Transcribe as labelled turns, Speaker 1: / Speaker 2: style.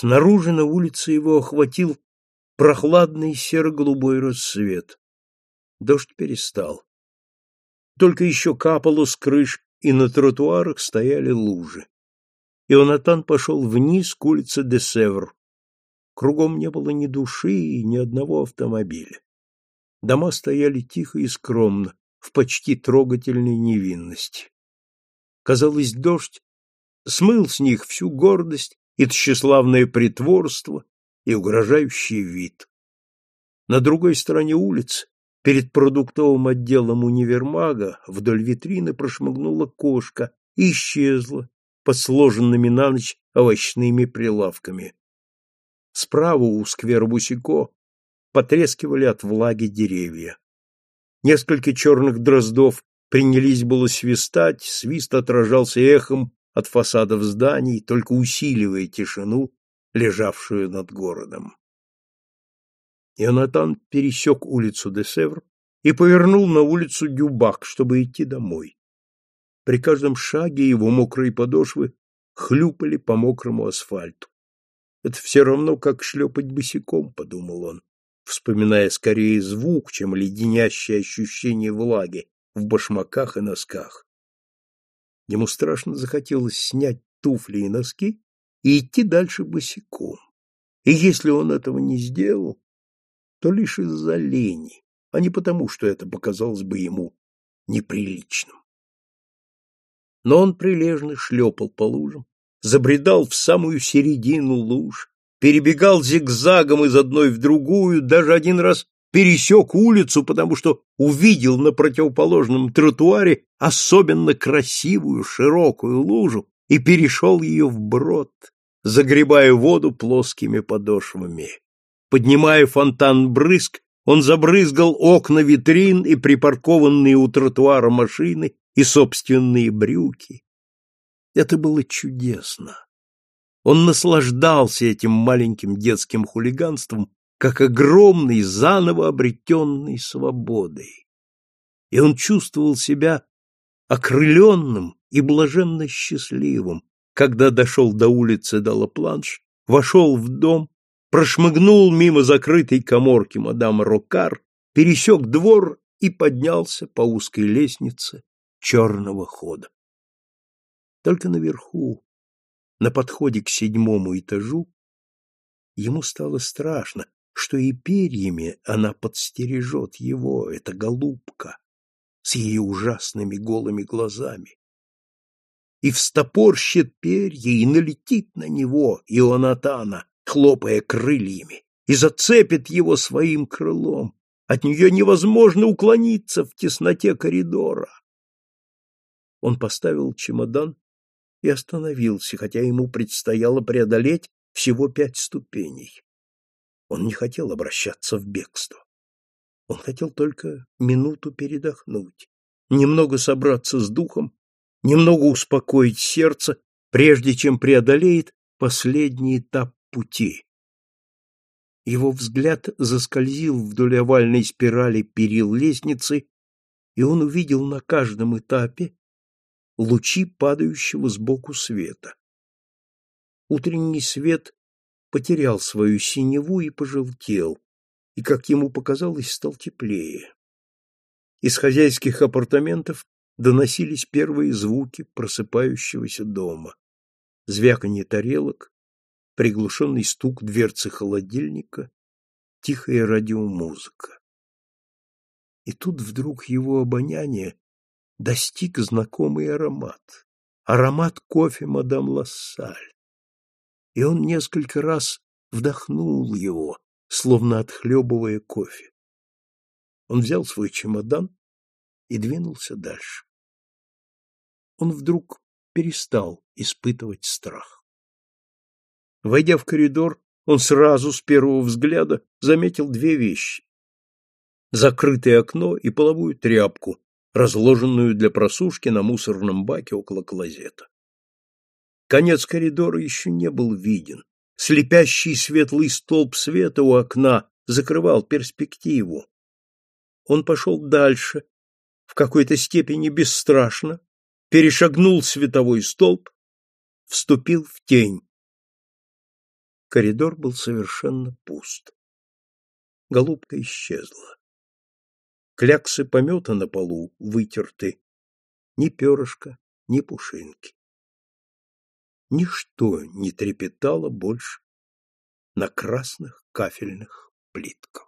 Speaker 1: Снаружи на улице его охватил прохладный серо-голубой рассвет. Дождь перестал. Только еще капало с крыш, и на тротуарах стояли лужи. Ионатан пошел вниз к улице Десевр. Кругом не было ни души и ни одного автомобиля. Дома стояли тихо и скромно, в почти трогательной невинности. Казалось, дождь смыл с них всю гордость и тщеславное притворство, и угрожающий вид. На другой стороне улицы, перед продуктовым отделом универмага, вдоль витрины прошмыгнула кошка и исчезла под сложенными на ночь овощными прилавками. Справа у сквера Бусико потрескивали от влаги деревья. Несколько черных дроздов принялись было свистать, свист отражался эхом от фасадов зданий, только усиливая тишину, лежавшую над городом. Ионатан пересек улицу Десевр и повернул на улицу Дюбак, чтобы идти домой. При каждом шаге его мокрые подошвы хлюпали по мокрому асфальту. «Это все равно, как шлепать босиком», — подумал он, вспоминая скорее звук, чем леденящее ощущение влаги в башмаках и носках. Ему страшно захотелось снять туфли и носки и идти дальше босиком. И если он этого не сделал, то лишь из-за лени, а не потому, что это показалось бы ему неприличным. Но он прилежно шлепал по лужам, забредал в самую середину луж, перебегал зигзагом из одной в другую, даже один раз пересек улицу, потому что увидел на противоположном тротуаре особенно красивую широкую лужу и перешел ее вброд, загребая воду плоскими подошвами. Поднимая фонтан брызг, он забрызгал окна витрин и припаркованные у тротуара машины и собственные брюки. Это было чудесно. Он наслаждался этим маленьким детским хулиганством как огромной, заново обретенной свободой. И он чувствовал себя окрыленным и блаженно счастливым, когда дошел до улицы Далапланш, вошел в дом, прошмыгнул мимо закрытой коморки мадам Рокар, пересек двор и поднялся по узкой лестнице черного хода. Только наверху, на подходе к седьмому этажу, ему стало страшно, что и перьями она подстережет его, эта голубка, с ее ужасными голыми глазами. И встопорщит перья, и налетит на него, Ионатана, хлопая крыльями, и зацепит его своим крылом. От нее невозможно уклониться в тесноте коридора. Он поставил чемодан и остановился, хотя ему предстояло преодолеть всего пять ступеней. Он не хотел обращаться в бегство. Он хотел только минуту передохнуть, немного собраться с духом, немного успокоить сердце, прежде чем преодолеет последний этап пути. Его взгляд заскользил вдоль овальной спирали перил лестницы, и он увидел на каждом этапе лучи падающего сбоку света. Утренний свет потерял свою синеву и пожелтел, и, как ему показалось, стал теплее. Из хозяйских апартаментов доносились первые звуки просыпающегося дома. Звяканье тарелок, приглушенный стук дверцы холодильника, тихая радиомузыка. И тут вдруг его обоняние достиг знакомый аромат. Аромат кофе мадам Лассаль и он несколько раз вдохнул его, словно отхлебывая кофе. Он взял свой чемодан и двинулся дальше. Он вдруг перестал испытывать страх. Войдя в коридор, он сразу с первого взгляда заметил две вещи. Закрытое окно и половую тряпку, разложенную для просушки на мусорном баке около клозета. Конец коридора еще не был виден. Слепящий светлый столб света у окна закрывал перспективу. Он пошел дальше, в какой-то степени бесстрашно, перешагнул световой столб, вступил в тень. Коридор был совершенно пуст. Голубка исчезла. Кляксы помета на полу вытерты. Ни перышка, ни пушинки ничто не трепетало больше на красных кафельных плитках.